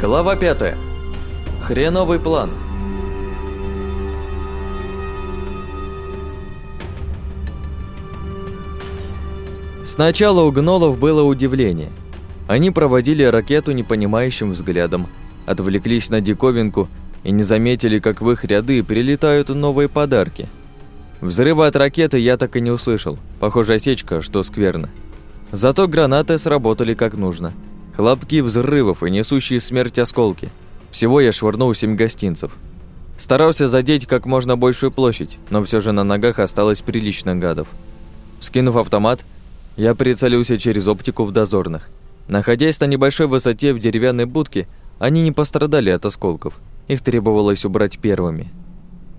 Глава 5. Хреновый план. Сначала у гнолов было удивление. Они проводили ракету непонимающим взглядом, отвлеклись на диковинку и не заметили, как в их ряды прилетают новые подарки. Взрыва от ракеты я так и не услышал. Похоже, осечка, что скверно. Зато гранаты сработали как нужно – Хлопки взрывов и несущие смерть осколки. Всего я швырнул семь гостинцев. Старался задеть как можно большую площадь, но все же на ногах осталось прилично гадов. Скинув автомат, я прицелился через оптику в дозорных. Находясь на небольшой высоте в деревянной будке, они не пострадали от осколков. Их требовалось убрать первыми.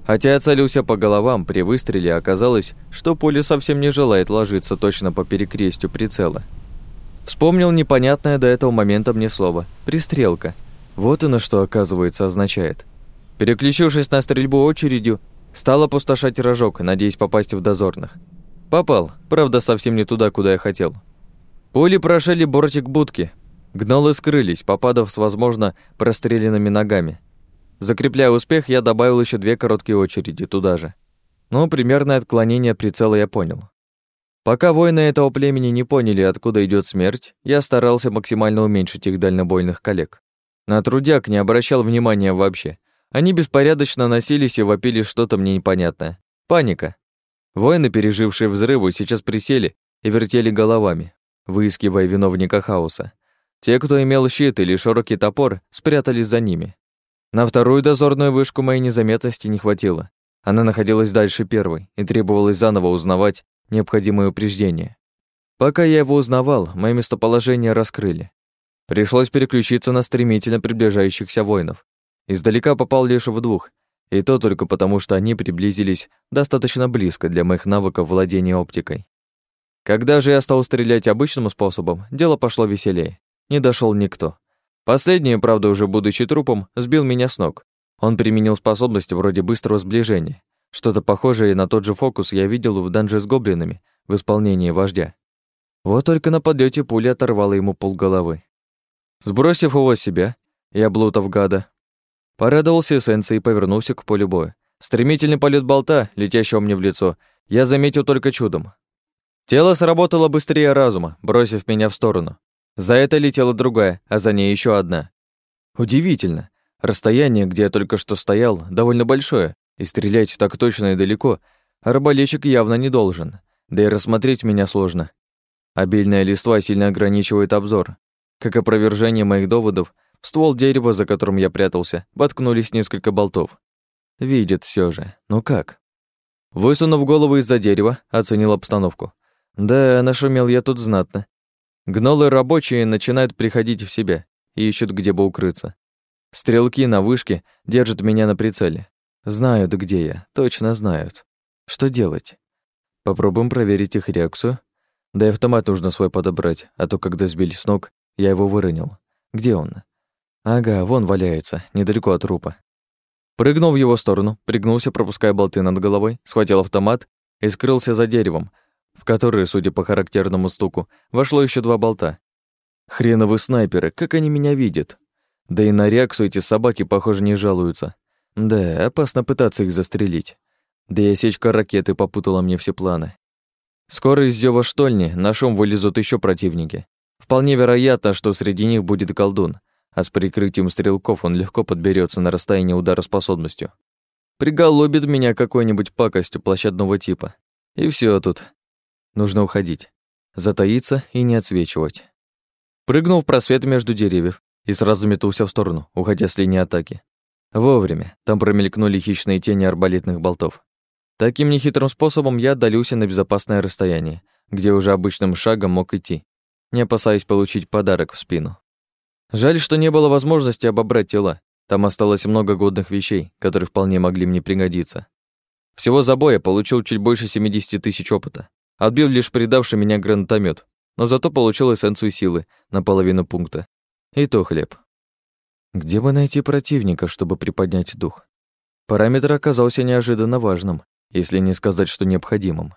Хотя я целился по головам, при выстреле оказалось, что пуля совсем не желает ложиться точно по перекрестью прицела. Вспомнил непонятное до этого момента мне слово «пристрелка». Вот оно что, оказывается, означает. Переключившись на стрельбу очередью, стал опустошать рожок, надеясь попасть в дозорных. Попал, правда, совсем не туда, куда я хотел. Пули прошили бортик будки. Гнолы скрылись, попадав с, возможно, простреленными ногами. Закрепляя успех, я добавил еще две короткие очереди туда же. Ну, примерное отклонение прицела я понял. Пока воины этого племени не поняли, откуда идет смерть, я старался максимально уменьшить их дальнобойных коллег. На трудяк не обращал внимания вообще. Они беспорядочно носились и вопили что-то мне непонятное. Паника. Воины, пережившие взрывы, сейчас присели и вертели головами, выискивая виновника хаоса. Те, кто имел щит или широкий топор, спрятались за ними. На вторую дозорную вышку моей незаметности не хватило. Она находилась дальше первой, и требовалось заново узнавать, необходимое упреждение. Пока я его узнавал, мое местоположение раскрыли. Пришлось переключиться на стремительно приближающихся воинов. Издалека попал лишь в двух, и то только потому, что они приблизились достаточно близко для моих навыков владения оптикой. Когда же я стал стрелять обычным способом, дело пошло веселее. Не дошел никто. Последний, правда, уже будучи трупом, сбил меня с ног. Он применил способность вроде быстрого сближения, что-то похожее на тот же фокус я видел в данже с гоблинами в исполнении вождя. Вот только на подлете пуля оторвала ему полголовы. Сбросив его с себя, я блутов гада, порадовался эссенцией и повернулся к полю боя. Стремительный полет болта, летящего мне в лицо, я заметил только чудом. Тело сработало быстрее разума, бросив меня в сторону. За это летела другая, а за ней еще одна. Удивительно. Расстояние, где я только что стоял, довольно большое, и стрелять так точно и далеко арбалетчик явно не должен, да и рассмотреть меня сложно. Обильная листва сильно ограничивает обзор. Как опровержение моих доводов, в ствол дерева, за которым я прятался, воткнулись несколько болтов. Видит все же. Ну как? Высунув голову из-за дерева, оценил обстановку. Да, нашумел я тут знатно. Гнолы рабочие начинают приходить в себя и ищут, где бы укрыться. Стрелки на вышке держат меня на прицеле. Знают, где я, точно знают. Что делать? Попробуем проверить их реакцию. Да и автомат нужно свой подобрать, а то, когда сбили с ног, я его выронил. Где он? Ага, вон валяется, недалеко от трупа. Прыгнул в его сторону, пригнулся, пропуская болты над головой, схватил автомат и скрылся за деревом, в который, судя по характерному стуку, вошло еще два болта. Хреновы снайперы, как они меня видят. Да и на реакцию эти собаки, похоже, не жалуются. Да, опасно пытаться их застрелить. Да и осечка ракеты попутала мне все планы. Скоро из зёва штольни на шум вылезут еще противники. Вполне вероятно, что среди них будет колдун, а с прикрытием стрелков он легко подберется на расстояние удара способностью. Приголубит меня какой-нибудь пакостью площадного типа. И все тут. Нужно уходить. Затаиться и не отсвечивать. Прыгнул в просвет между деревьев и сразу метнулся в сторону, уходя с линии атаки. Вовремя. Там промелькнули хищные тени арбалетных болтов. Таким нехитрым способом я отдалился на безопасное расстояние, где уже обычным шагом мог идти, не опасаясь получить подарок в спину. Жаль, что не было возможности обобрать тела. Там осталось много годных вещей, которые вполне могли мне пригодиться. Всего за боя получил чуть больше 70 тысяч опыта. Отбил лишь предавший меня гранатомет, но зато получил эссенцию силы на половину пункта. И то хлеб. Где бы найти противника, чтобы приподнять дух? Параметр оказался неожиданно важным, если не сказать, что необходимым.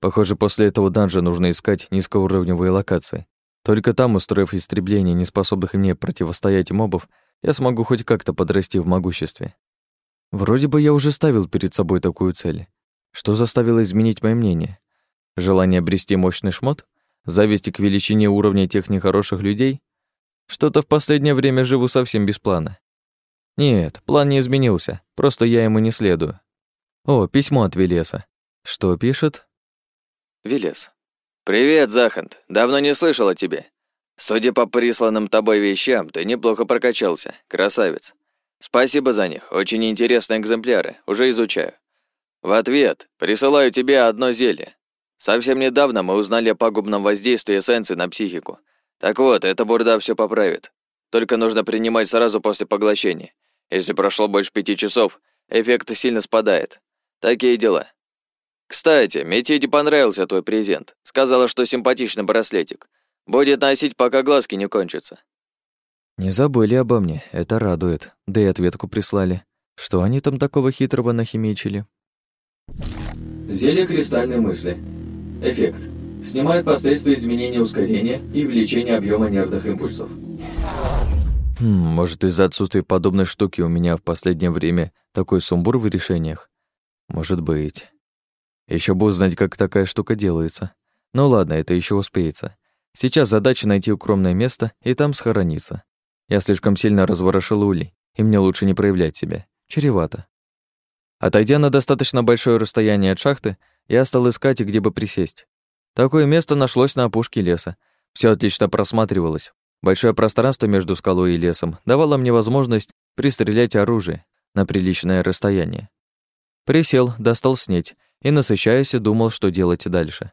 Похоже, после этого данжа нужно искать низкоуровневые локации. Только там, устроив истребление неспособных мне противостоять мобов, я смогу хоть как-то подрасти в могуществе. Вроде бы я уже ставил перед собой такую цель. Что заставило изменить мое мнение? Желание обрести мощный шмот? Зависть к величине уровня тех нехороших людей? Что-то в последнее время живу совсем без плана. Нет, план не изменился, просто я ему не следую. О, письмо от Велеса. Что пишет? Велес. «Привет, Захант. Давно не слышал о тебе. Судя по присланным тобой вещам, ты неплохо прокачался. Красавец. Спасибо за них. Очень интересные экземпляры. Уже изучаю. В ответ присылаю тебе одно зелье. Совсем недавно мы узнали о пагубном воздействии эссенции на психику. Так вот, эта бурда все поправит. Только нужно принимать сразу после поглощения. Если прошло больше пяти часов, эффект сильно спадает. Такие дела. Кстати, Метеде понравился твой презент. Сказала, что симпатичный браслетик. Будет носить, пока глазки не кончатся. Не забыли обо мне, это радует. Да и ответку прислали. Что они там такого хитрого нахимичили? Зелье кристальной мысли. Эффект. Снимает последствия изменения ускорения и увеличения объема нервных импульсов. Хм, может, из-за отсутствия подобной штуки у меня в последнее время такой сумбур в решениях? Может быть. Еще бы узнать, как такая штука делается. Ну ладно, это еще успеется. Сейчас задача найти укромное место и там схорониться. Я слишком сильно разворошил улей, и мне лучше не проявлять себя. Чревато. Отойдя на достаточно большое расстояние от шахты, я стал искать, где бы присесть. Такое место нашлось на опушке леса. Все отлично просматривалось. Большое пространство между скалой и лесом давало мне возможность пристрелять оружие на приличное расстояние. Присел, достал снеть и, насыщаясь, думал, что делать дальше.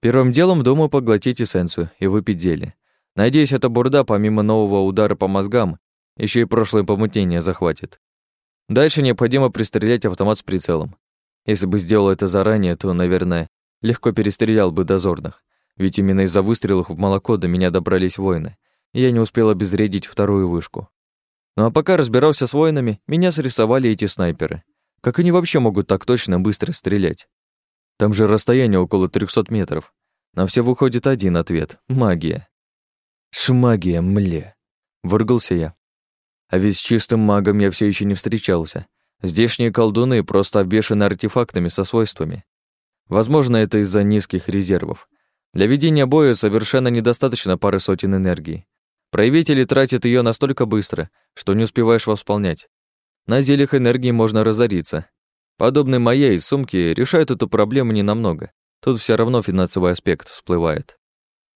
Первым делом думал поглотить эссенцию и выпить зелье. Надеюсь, эта бурда, помимо нового удара по мозгам, еще и прошлое помутнение захватит. Дальше необходимо пристрелять автомат с прицелом. Если бы сделал это заранее, то, наверное, легко перестрелял бы дозорных, ведь именно из-за выстрелов в молоко до меня добрались воины, и я не успел обезвредить вторую вышку. Ну а пока разбирался с воинами, меня срисовали эти снайперы. Как они вообще могут так точно быстро стрелять? Там же расстояние около 300 метров. На все выходит один ответ — магия. Шмагия, мле. Выргался я. А ведь с чистым магом я все еще не встречался. Здешние колдуны просто обвешаны артефактами со свойствами. Возможно, это из-за низких резервов. Для ведения боя совершенно недостаточно пары сотен энергии. Проявители тратят ее настолько быстро, что не успеваешь восполнять. На зельях энергии можно разориться. Подобные моей сумки решают эту проблему ненамного. Тут все равно финансовый аспект всплывает.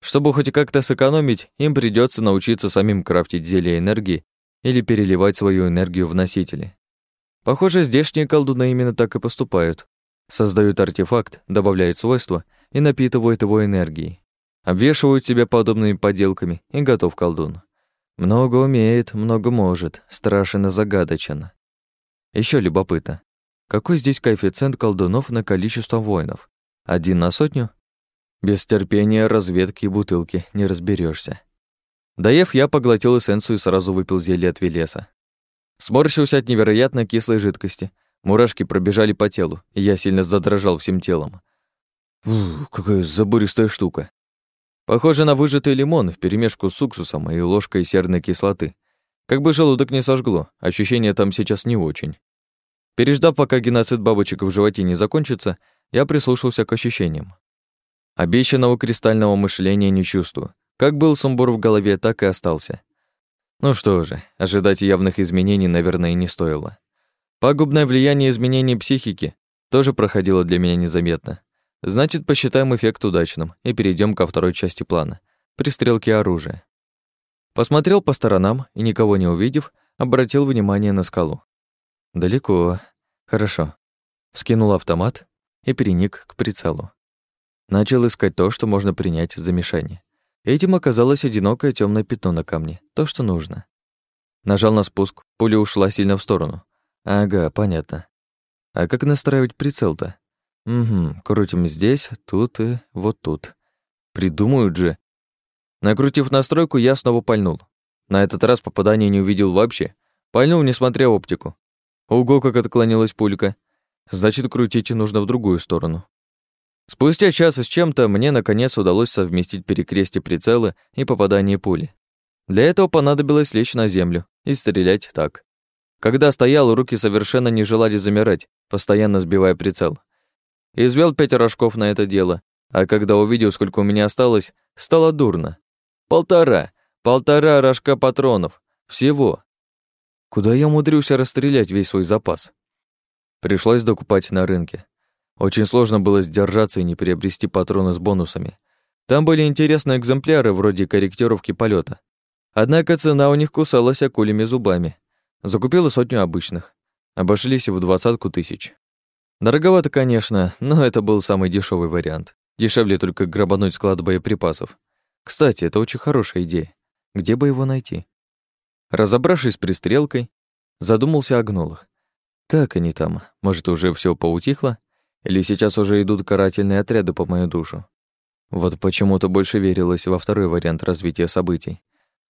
Чтобы хоть как-то сэкономить, им придется научиться самим крафтить зелья энергии или переливать свою энергию в носители. Похоже, здешние колдуны именно так и поступают. Создают артефакт, добавляют свойства и напитывают его энергией. Обвешивают себя подобными поделками, и готов колдун. Много умеет, много может, страшен и загадочен. Еще любопытно. Какой здесь коэффициент колдунов на количество воинов? Один на сотню? Без терпения разведки и бутылки не разберешься. Доев, я поглотил эссенцию и сразу выпил зелье от Велеса. Сморщился от невероятно кислой жидкости. Мурашки пробежали по телу, и я сильно задрожал всем телом. Фу, какая забористая штука. Похоже на выжатый лимон вперемешку с уксусом и ложкой серной кислоты. Как бы желудок не сожгло, ощущения там сейчас не очень. Переждав, пока геноцид бабочек в животе не закончится, я прислушался к ощущениям. Обещанного кристального мышления не чувствую. Как был сумбур в голове, так и остался. Ну что же, ожидать явных изменений, наверное, не стоило. Пагубное влияние изменений психики тоже проходило для меня незаметно. Значит, посчитаем эффект удачным и перейдем ко второй части плана — пристрелки оружия. Посмотрел по сторонам и, никого не увидев, обратил внимание на скалу. Далеко. Хорошо. Скинул автомат и переник к прицелу. Начал искать то, что можно принять за мишень. Этим оказалось одинокое темное пятно на камне, то, что нужно. Нажал на спуск, пуля ушла сильно в сторону. Ага, понятно. А как настраивать прицел-то? Угу, крутим здесь, тут и вот тут. Придумают же. Накрутив настройку, я снова пальнул. На этот раз попадания не увидел вообще. Пальнул, несмотря оптику. Ого, как отклонилась пулька. Значит, крутить нужно в другую сторону. Спустя час с чем-то мне наконец удалось совместить перекрестие прицела и попадание пули. Для этого понадобилось лечь на землю и стрелять так. Когда стоял, руки совершенно не желали замирать, постоянно сбивая прицел. Извел пять рожков на это дело, а когда увидел, сколько у меня осталось, стало дурно. Полтора, полтора рожка патронов. Всего. Куда я умудрился расстрелять весь свой запас? Пришлось докупать на рынке. Очень сложно было сдержаться и не приобрести патроны с бонусами. Там были интересные экземпляры вроде корректировки полета. Однако цена у них кусалась акулями зубами. Закупила сотню обычных. Обошлись в двадцатку тысяч. Дороговато, конечно, но это был самый дешевый вариант. Дешевле только грабануть склад боеприпасов. Кстати, это очень хорошая идея. Где бы его найти? Разобравшись с пристрелкой, задумался о гнолах. Как они там? Может, уже все поутихло? Или сейчас уже идут карательные отряды по мою душу? Вот почему-то больше верилось во второй вариант развития событий.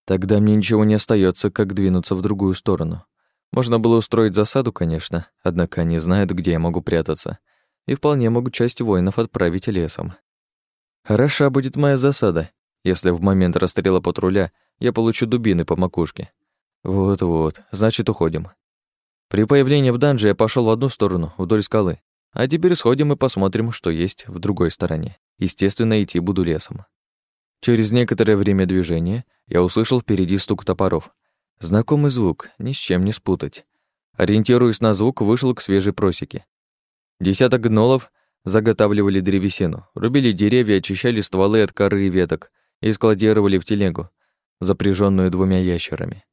Тогда мне ничего не остается, как двинуться в другую сторону. Можно было устроить засаду, конечно, однако они знают, где я могу прятаться, и вполне могут часть воинов отправить лесом. Хороша будет моя засада, если в момент расстрела патруля я получу дубины по макушке. Вот-вот, значит, уходим. При появлении в данже я пошел в одну сторону, вдоль скалы. А теперь сходим и посмотрим, что есть в другой стороне. Естественно, идти буду лесом. Через некоторое время движения я услышал впереди стук топоров. Знакомый звук, ни с чем не спутать. Ориентируясь на звук, вышел к свежей просеке. Десяток гнолов заготавливали древесину, рубили деревья, очищали стволы от коры и веток и складировали в телегу, запряженную двумя ящерами.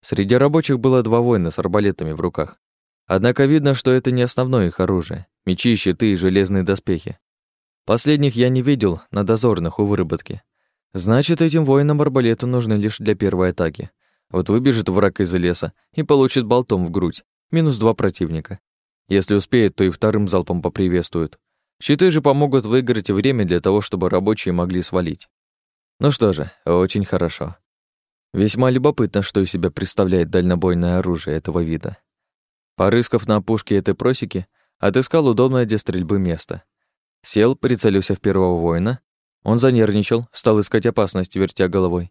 Среди рабочих было два воина с арбалетами в руках. Однако видно, что это не основное их оружие — мечи, щиты и железные доспехи. Последних я не видел на дозорных у выработки. Значит, этим воинам арбалеты нужны лишь для первой атаки. Вот выбежит враг из леса и получит болтом в грудь. Минус два противника. Если успеет, то и вторым залпом поприветствуют. Щиты же помогут выиграть время для того, чтобы рабочие могли свалить. Ну что же, очень хорошо. Весьма любопытно, что из себя представляет дальнобойное оружие этого вида. Порыскав на опушке этой просеки, отыскал удобное для стрельбы место. Сел, прицелился в первого воина. Он занервничал, стал искать опасность, вертя головой.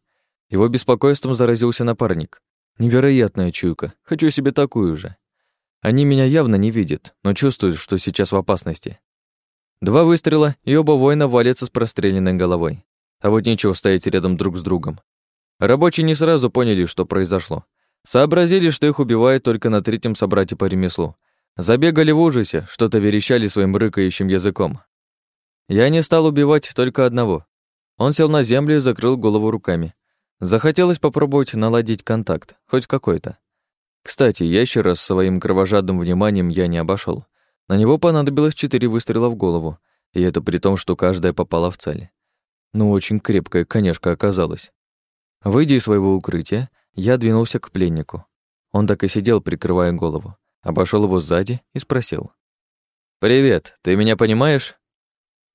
Его беспокойством заразился напарник. Невероятная чуйка. Хочу себе такую же. Они меня явно не видят, но чувствуют, что сейчас в опасности. Два выстрела, и оба воина валятся с простреленной головой. А вот нечего стоять рядом друг с другом. Рабочие не сразу поняли, что произошло. Сообразили, что их убивают только на третьем собрате по ремеслу. Забегали в ужасе, что-то верещали своим рыкающим языком. Я не стал убивать только одного. Он сел на землю и закрыл голову руками. Захотелось попробовать наладить контакт, хоть какой-то. Кстати, ящера с своим кровожадным вниманием я не обошел. На него понадобилось четыре выстрела в голову, и это при том, что каждая попала в цель. Ну, очень крепкая конешка оказалась. Выйдя из своего укрытия, я двинулся к пленнику. Он так и сидел, прикрывая голову. Обошел его сзади и спросил. «Привет, ты меня понимаешь?»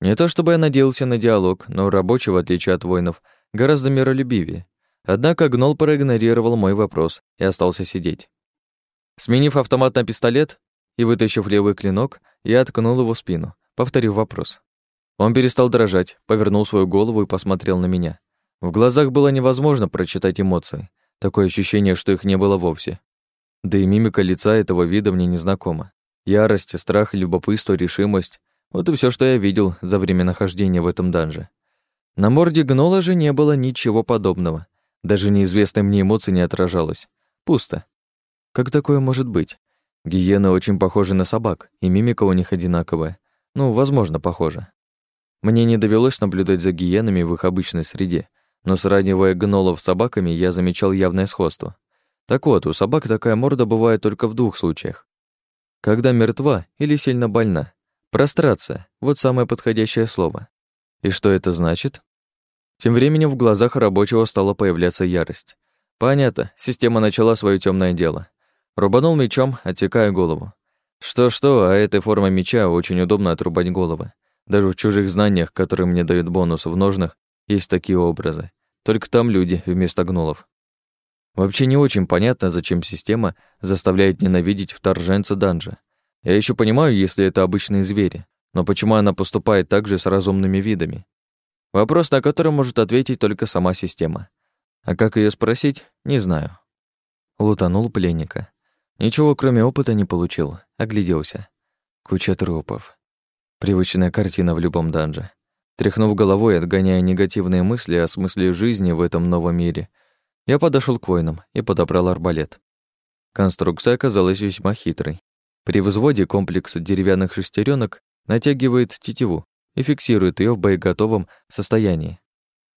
Не то чтобы я надеялся на диалог, но рабочий, в отличие от воинов, гораздо миролюбивее. Однако гнол проигнорировал мой вопрос и остался сидеть. Сменив автомат на пистолет и вытащив левый клинок, я откнул его в спину, повторив вопрос. Он перестал дрожать, повернул свою голову и посмотрел на меня. В глазах было невозможно прочитать эмоции. Такое ощущение, что их не было вовсе. Да и мимика лица этого вида мне незнакома. Ярость, страх, любопытство, решимость — вот и все, что я видел за время нахождения в этом данже. На морде гнола же не было ничего подобного. Даже неизвестной мне эмоции не отражалось. Пусто. Как такое может быть? Гиены очень похожи на собак, и мимика у них одинаковая. Ну, возможно, похожа. Мне не довелось наблюдать за гиенами в их обычной среде, но сравнивая гнолов с собаками, я замечал явное сходство. Так вот, у собак такая морда бывает только в двух случаях. Когда мертва или сильно больна. Прострация — вот самое подходящее слово. И что это значит? Тем временем в глазах рабочего стала появляться ярость. Понятно, система начала свое темное дело. Рубанул мечом, отсекая голову. Что-что, а этой формой меча очень удобно отрубать головы. Даже в чужих знаниях, которые мне дают бонус в ножнах, есть такие образы. Только там люди вместо гнолов. Вообще не очень понятно, зачем система заставляет ненавидеть вторженца данжа. Я еще понимаю, если это обычные звери. Но почему она поступает так же с разумными видами? Вопрос, на который может ответить только сама система. А как ее спросить, не знаю. Лутанул пленника. Ничего, кроме опыта, не получил. Огляделся. Куча трупов. Привычная картина в любом данже. Тряхнув головой, отгоняя негативные мысли о смысле жизни в этом новом мире, я подошел к воинам и подобрал арбалет. Конструкция оказалась весьма хитрой. При взводе комплекс деревянных шестеренок натягивает тетиву и фиксирует ее в боеготовом состоянии.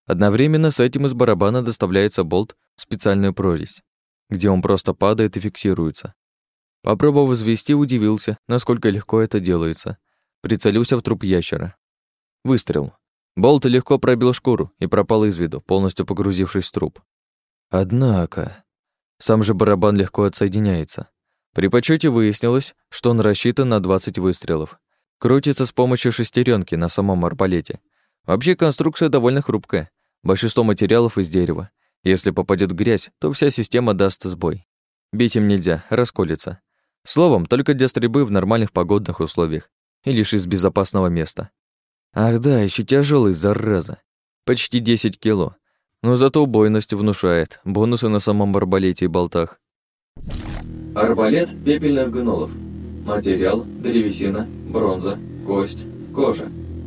Одновременно с этим из барабана доставляется болт в специальную прорезь, где он просто падает и фиксируется. Попробовав взвести, удивился, насколько легко это делается. Прицелился в труп ящера. Выстрел. Болт легко пробил шкуру и пропал из виду, полностью погрузившись в труп. Однако... Сам же барабан легко отсоединяется. При подсчёте выяснилось, что он рассчитан на 20 выстрелов. Крутится с помощью шестеренки на самом арбалете. Вообще конструкция довольно хрупкая. Большинство материалов из дерева. Если попадет грязь, то вся система даст сбой. Бить им нельзя, расколется. Словом, только для стрельбы в нормальных погодных условиях и лишь из безопасного места. Ах да, еще тяжелый, зараза. Почти 10 кило. Но зато убойность внушает. Бонусы на самом арбалете и болтах. Арбалет пепельных гнолов. Материал – древесина, бронза, кость, кожа.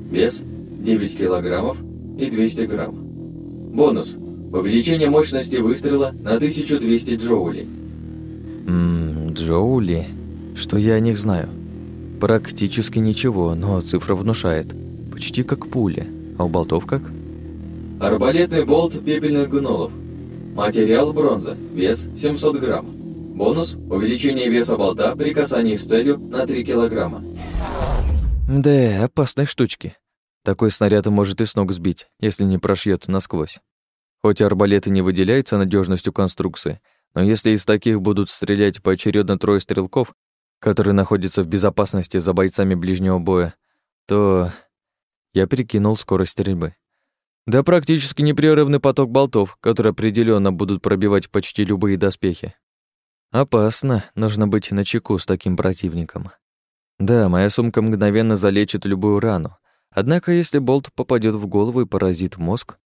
Вес – 9 килограммов и 200 грамм. Бонус – увеличение мощности выстрела на 1200 джоулей. Ммм, джоули? Что я о них знаю? Практически ничего, но цифра внушает. Почти как пуля. А у болтов как? Арбалетный болт пепельных гнолов. Материал – бронза, вес – 700 грамм. Бонус – увеличение веса болта при касании с целью на 3 килограмма. Да, опасной штучки. Такой снаряд может и с ног сбить, если не прошьет насквозь. Хоть арбалеты не выделяются надежностью конструкции, но если из таких будут стрелять поочередно трое стрелков, которые находятся в безопасности за бойцами ближнего боя, то я перекинул скорость стрельбы. Да практически непрерывный поток болтов, которые определенно будут пробивать почти любые доспехи. Опасно, нужно быть начеку с таким противником. Да, моя сумка мгновенно залечит любую рану. Однако, если болт попадет в голову и поразит мозг,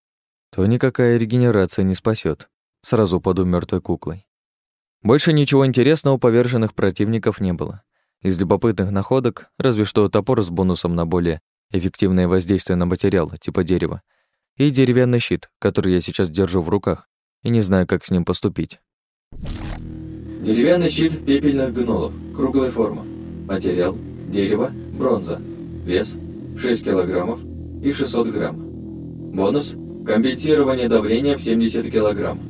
то никакая регенерация не спасет. Сразу паду мертвой куклой. Больше ничего интересного у поверженных противников не было. Из любопытных находок разве что топор с бонусом на более эффективное воздействие на материал, типа дерева, и деревянный щит, который я сейчас держу в руках и не знаю, как с ним поступить. Деревянный щит пепельных гнолов, круглой формы. Материал – дерево, бронза. Вес – 6 килограммов и 600 грамм. Бонус – компенсирование давления в 70 килограмм.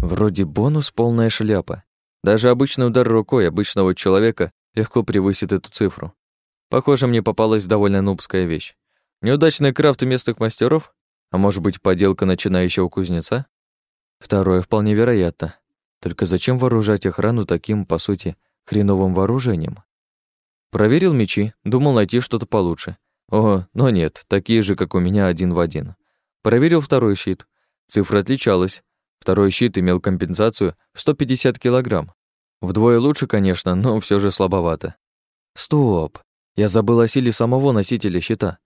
Вроде бонус полная шляпа. Даже обычный удар рукой обычного человека легко превысит эту цифру. Похоже, мне попалась довольно нубская вещь. Неудачный крафт местных мастеров? А может быть, поделка начинающего кузнеца? Второе вполне вероятно. Только зачем вооружать охрану таким, по сути, хреновым вооружением? Проверил мечи, думал найти что-то получше. О, но нет, такие же, как у меня, один в один. Проверил второй щит. Цифра отличалась. Второй щит имел компенсацию в 150 килограмм. Вдвое лучше, конечно, но все же слабовато. Стоп! Я забыл о силе самого носителя щита.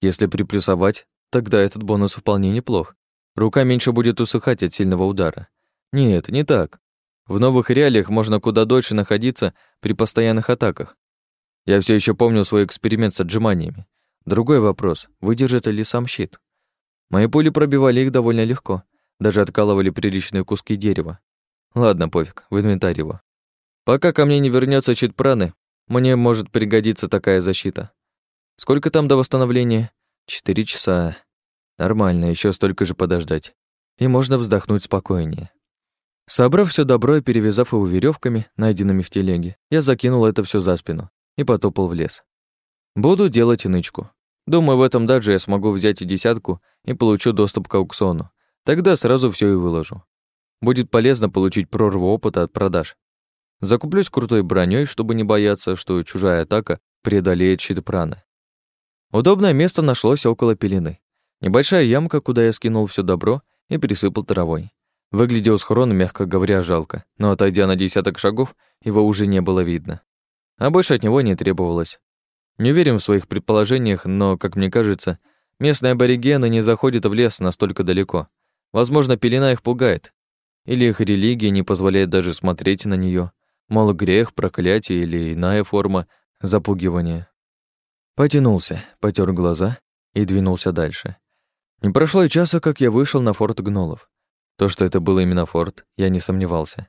Если приплюсовать, тогда этот бонус вполне неплох. Рука меньше будет усыхать от сильного удара. Нет, не так. В новых реалиях можно куда дольше находиться при постоянных атаках. Я все еще помню свой эксперимент с отжиманиями. Другой вопрос, выдержит ли сам щит? Мои пули пробивали их довольно легко, даже откалывали приличные куски дерева. Ладно, пофиг, в инвентарь его. Пока ко мне не вернется щит праны, мне может пригодиться такая защита. Сколько там до восстановления? Четыре часа. Нормально, еще столько же подождать. И можно вздохнуть спокойнее. Собрав все добро и перевязав его веревками, найденными в телеге, я закинул это все за спину и потопал в лес. Буду делать нычку. Думаю, в этом даже я смогу взять и десятку и получу доступ к аукциону. Тогда сразу все и выложу. Будет полезно получить прорву опыта от продаж. Закуплюсь крутой броней, чтобы не бояться, что чужая атака преодолеет щит праны. Удобное место нашлось около пелены. Небольшая ямка, куда я скинул все добро и присыпал травой. Выглядел схрон, мягко говоря, жалко, но отойдя на десяток шагов, его уже не было видно. А больше от него не требовалось. Не уверен в своих предположениях, но, как мне кажется, местные аборигены не заходят в лес настолько далеко. Возможно, пелена их пугает. Или их религия не позволяет даже смотреть на нее. Мол, грех, проклятие или иная форма запугивания. Потянулся, потер глаза и двинулся дальше. Не прошло и часа, как я вышел на форт Гнолов. То, что это был именно форт, я не сомневался.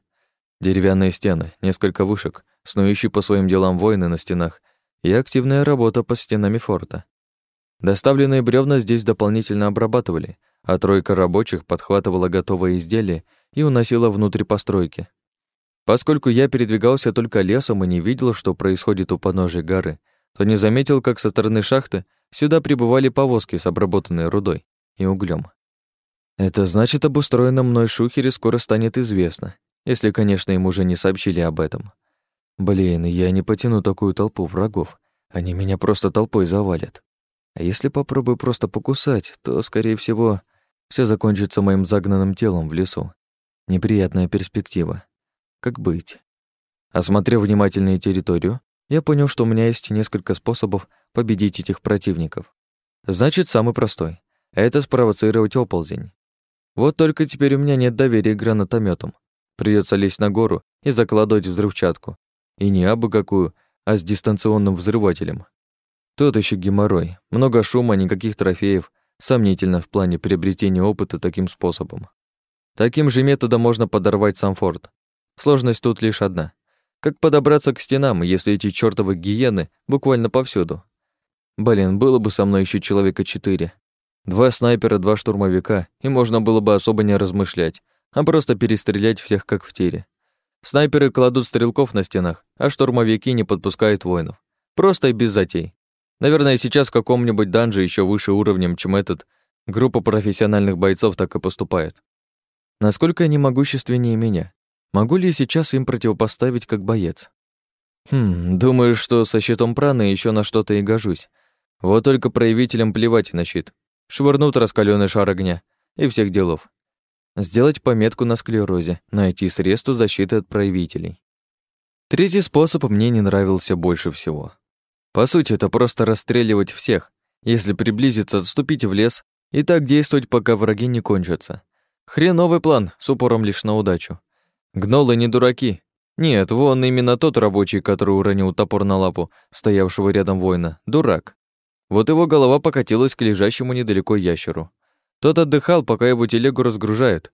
Деревянные стены, несколько вышек, снующие по своим делам воины на стенах и активная работа под стенами форта. Доставленные бревна здесь дополнительно обрабатывали, а тройка рабочих подхватывала готовое изделие и уносила внутрь постройки. Поскольку я передвигался только лесом и не видел, что происходит у подножия горы, то не заметил, как со стороны шахты сюда прибывали повозки с обработанной рудой и углем. Это значит, об устроенном мной шухере скоро станет известно, если, конечно, им уже не сообщили об этом. Блин, я не потяну такую толпу врагов. Они меня просто толпой завалят. А если попробую просто покусать, то, скорее всего, все закончится моим загнанным телом в лесу. Неприятная перспектива. Как быть? Осмотрев внимательную территорию, я понял, что у меня есть несколько способов победить этих противников. Значит, самый простой — это спровоцировать оползень. Вот только теперь у меня нет доверия к гранатометам. Придется лезть на гору и закладывать взрывчатку, и не абы какую, а с дистанционным взрывателем. Тот еще геморрой. Много шума, никаких трофеев. Сомнительно в плане приобретения опыта таким способом. Таким же методом можно подорвать сам форт. Сложность тут лишь одна. Как подобраться к стенам, если эти чёртовы гиены буквально повсюду? Блин, было бы со мной еще человека четыре. Два снайпера, два штурмовика, и можно было бы особо не размышлять, а просто перестрелять всех как в тире. Снайперы кладут стрелков на стенах, а штурмовики не подпускают воинов. Просто и без затей. Наверное, сейчас в каком-нибудь данже еще выше уровнем, чем этот, группа профессиональных бойцов так и поступает. Насколько они могущественнее меня? Могу ли сейчас им противопоставить как боец? Хм, думаю, что со щитом праны еще на что-то и гожусь. Вот только проявителям плевать на щит. Швырнут раскаленный шар огня и всех делов. Сделать пометку на склерозе, найти средства защиты от проявителей. Третий способ мне не нравился больше всего. По сути, это просто расстреливать всех. Если приблизиться, отступить в лес и так действовать, пока враги не кончатся. Хреновый план, с упором лишь на удачу. Гнолы не дураки. Нет, вон именно тот рабочий, который уронил топор на лапу, стоявшего рядом воина, дурак. Вот его голова покатилась к лежащему недалеко ящеру. Тот отдыхал, пока его телегу разгружают.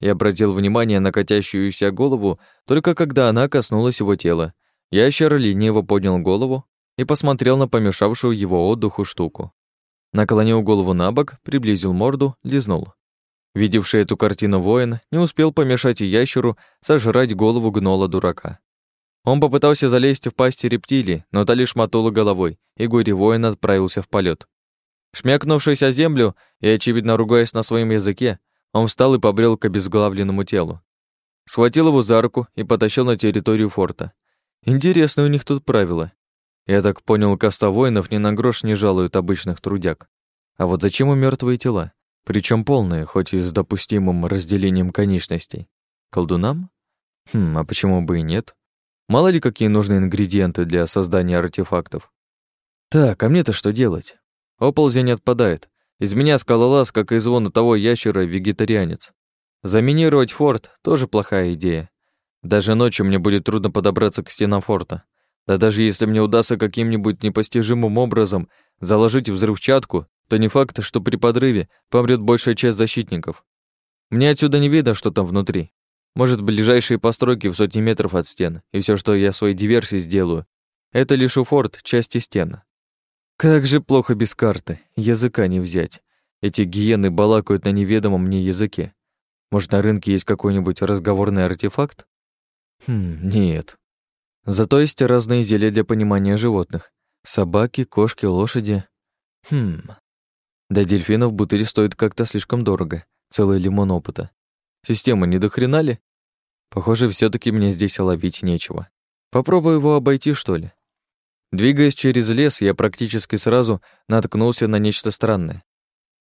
Я обратил внимание на катящуюся голову только когда она коснулась его тела. Ящер лениво поднял голову и посмотрел на помешавшую его отдыху штуку. Наклонил голову на бок, приблизил морду, лизнул. Видевший эту картину воин не успел помешать ящеру сожрать голову гнола дурака. Он попытался залезть в пасть рептилии, но та лишь мотула головой, и горе-воин отправился в полет. Шмякнувшись о землю и, очевидно, ругаясь на своем языке, он встал и побрел к обезглавленному телу. Схватил его за руку и потащил на территорию форта. Интересно у них тут правила. Я так понял, каста воинов ни на грош не жалуют обычных трудяг. А вот зачем им мертвые тела? Причем полные, хоть и с допустимым разделением конечностей. Колдунам? Хм, а почему бы и нет? Мало ли какие нужны ингредиенты для создания артефактов. Так, а мне-то что делать? Оползень отпадает. Из меня скалолаз, как из вон того ящера, вегетарианец. Заминировать форт — тоже плохая идея. Даже ночью мне будет трудно подобраться к стенам форта. Да даже если мне удастся каким-нибудь непостижимым образом заложить взрывчатку, то не факт, что при подрыве помрет большая часть защитников. Мне отсюда не видно, что там внутри. Может, ближайшие постройки в сотни метров от стен, и все, что я своей диверсии сделаю, это лишь у форт части стен. Как же плохо без карты, языка не взять. Эти гиены балакают на неведомом мне языке. Может, на рынке есть какой-нибудь разговорный артефакт? Хм, нет. Зато есть разные зелья для понимания животных. Собаки, кошки, лошади. Хм. Для дельфинов бутыли стоит как-то слишком дорого. Целый лимон опыта. Система не дохрена Похоже, все таки мне здесь ловить нечего. Попробую его обойти, что ли. Двигаясь через лес, я практически сразу наткнулся на нечто странное.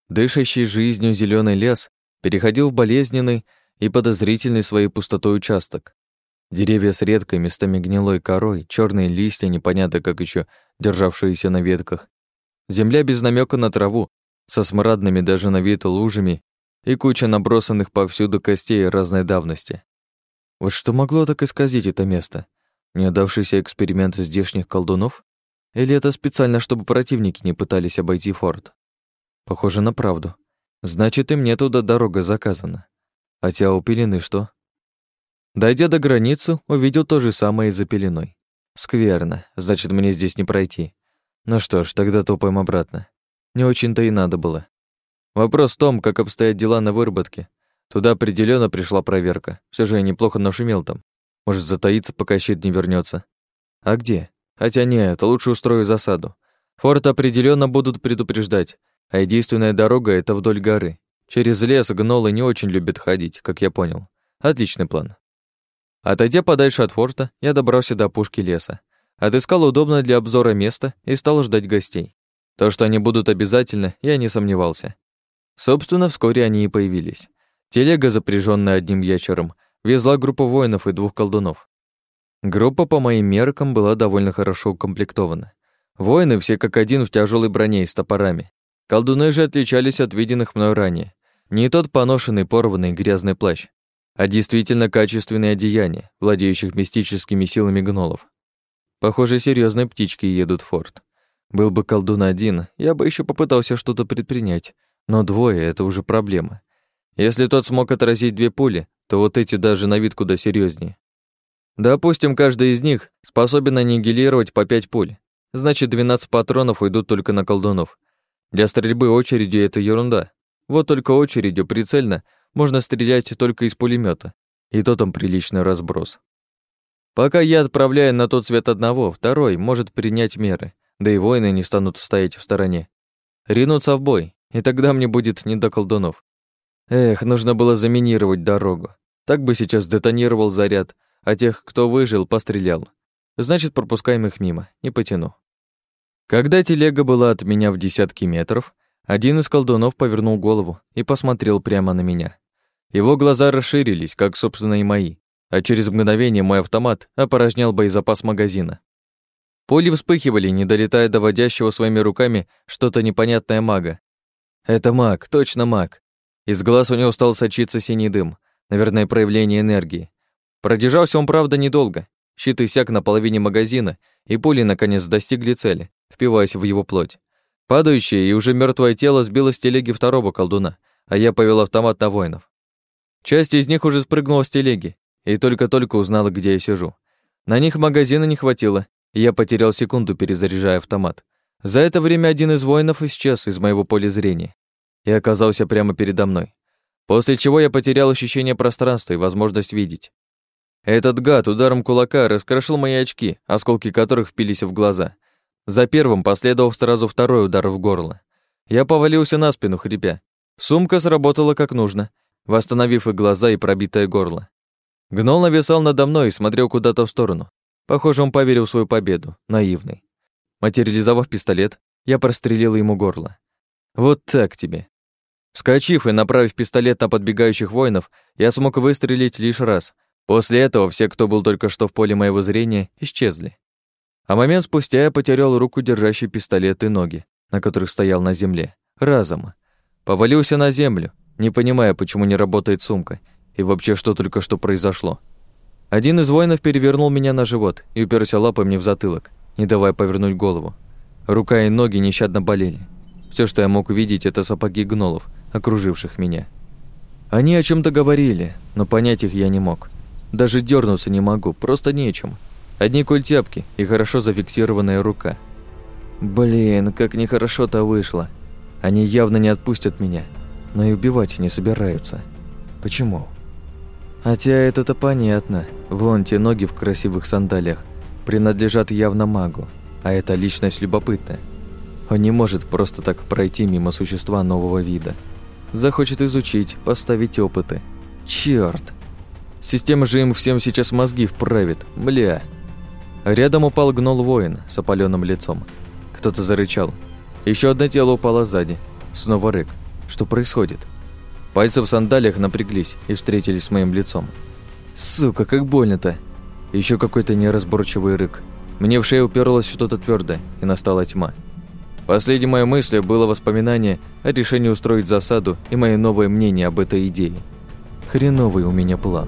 Дышащий жизнью зеленый лес переходил в болезненный и подозрительный своей пустотой участок. Деревья с редкой, местами гнилой корой, черные листья, непонятно как еще державшиеся на ветках. Земля без намека на траву, со смрадными даже на вид лужами и куча набросанных повсюду костей разной давности. Вот что могло так исказить это место? Неудавшийся эксперимент здешних колдунов? Или это специально, чтобы противники не пытались обойти форт? Похоже на правду. Значит, и мне туда дорога заказана. Хотя у пелены что? Дойдя до границы, увидел то же самое и за пеленой. Скверно, значит, мне здесь не пройти. Ну что ж, тогда топаем обратно. Не очень-то и надо было. Вопрос в том, как обстоят дела на выработке. Туда определенно пришла проверка. Все же я неплохо нашумел там. Может, затаиться, пока щит не вернется. А где? Хотя нет, лучше устрою засаду. Форт определенно будут предупреждать, а единственная дорога — это вдоль горы. Через лес гнолы не очень любят ходить, как я понял. Отличный план. Отойдя подальше от форта, я добрался до опушки леса. Отыскал удобное для обзора место и стал ждать гостей. То, что они будут обязательно, я не сомневался. Собственно, вскоре они и появились. Телега, запряженная одним ящером, везла группу воинов и двух колдунов. Группа, по моим меркам, была довольно хорошо укомплектована. Воины все как один в тяжелой броне и с топорами. Колдуны же отличались от виденных мной ранее. Не тот поношенный, порванный, грязный плащ, а действительно качественные одеяния, владеющих мистическими силами гнолов. Похоже, серьезные птички едут в форт. Был бы колдун один, я бы еще попытался что-то предпринять, но двое — это уже проблема. Если тот смог отразить две пули, то вот эти даже на вид куда серьезнее. Допустим, каждый из них способен аннигилировать по пять пуль. Значит, 12 патронов уйдут только на колдунов. Для стрельбы очередью это ерунда. Вот только очередью прицельно можно стрелять только из пулемета, и то там приличный разброс. Пока я отправляю на тот свет одного, второй может принять меры, да и воины не станут стоять в стороне. Ринуться в бой, и тогда мне будет не до колдунов. Эх, нужно было заминировать дорогу. Так бы сейчас детонировал заряд, а тех, кто выжил, пострелял. Значит, пропускаем их мимо, не потяну. Когда телега была от меня в десятки метров, один из колдунов повернул голову и посмотрел прямо на меня. Его глаза расширились, как, собственно, и мои, а через мгновение мой автомат опорожнял боезапас магазина. Пули вспыхивали, не долетая до водящего своими руками что-то непонятное мага. Это маг, точно маг. Из глаз у него стал сочиться синий дым, наверное, проявление энергии. Продержался он, правда, недолго. Щит иссяк на половине магазина, и пули, наконец, достигли цели, впиваясь в его плоть. Падающее и уже мертвое тело сбило с телеги второго колдуна, а я повел автомат на воинов. Часть из них уже спрыгнула с телеги, и только-только узнала, где я сижу. На них магазина не хватило, и я потерял секунду, перезаряжая автомат. За это время один из воинов исчез из моего поля зрения и оказался прямо передо мной. После чего я потерял ощущение пространства и возможность видеть. Этот гад ударом кулака раскрошил мои очки, осколки которых впились в глаза. За первым последовал сразу второй удар в горло. Я повалился на спину, хрипя. Сумка сработала как нужно, восстановив и глаза, и пробитое горло. Гнол нависал надо мной и смотрел куда-то в сторону. Похоже, он поверил в свою победу, наивный. Материализовав пистолет, я прострелил ему горло. Вот так тебе. Вскочив и направив пистолет на подбегающих воинов, я смог выстрелить лишь раз. После этого все, кто был только что в поле моего зрения, исчезли. А момент спустя я потерял руку, держащий пистолет и ноги, на которых стоял на земле. Разом. Повалился на землю, не понимая, почему не работает сумка, и вообще, что только что произошло. Один из воинов перевернул меня на живот и уперся лапой мне в затылок, не давая повернуть голову. Рука и ноги нещадно болели. Все, что я мог увидеть, это сапоги гнолов, окруживших меня. Они о чем то говорили, но понять их я не мог. Даже дернуться не могу, просто нечем. Одни культяпки и хорошо зафиксированная рука. Блин, как нехорошо-то вышло. Они явно не отпустят меня, но и убивать не собираются. Почему? Хотя это-то понятно. Вон те ноги в красивых сандалиях принадлежат явно магу, а это личность любопытная. Он не может просто так пройти мимо существа нового вида. Захочет изучить, поставить опыты. Чёрт! Система же им всем сейчас мозги вправит, мля. Рядом упал гнол-воин с опаленным лицом. Кто-то зарычал. Еще одно тело упало сзади. Снова рык. Что происходит? Пальцы в сандалиях напряглись и встретились с моим лицом. Сука, как больно-то. Еще какой-то неразборчивый рык. Мне в шею уперлось что-то твердое, и настала тьма. Последней моей мыслью было воспоминание о решении устроить засаду и мое новое мнение об этой идее. Хреновый у меня план.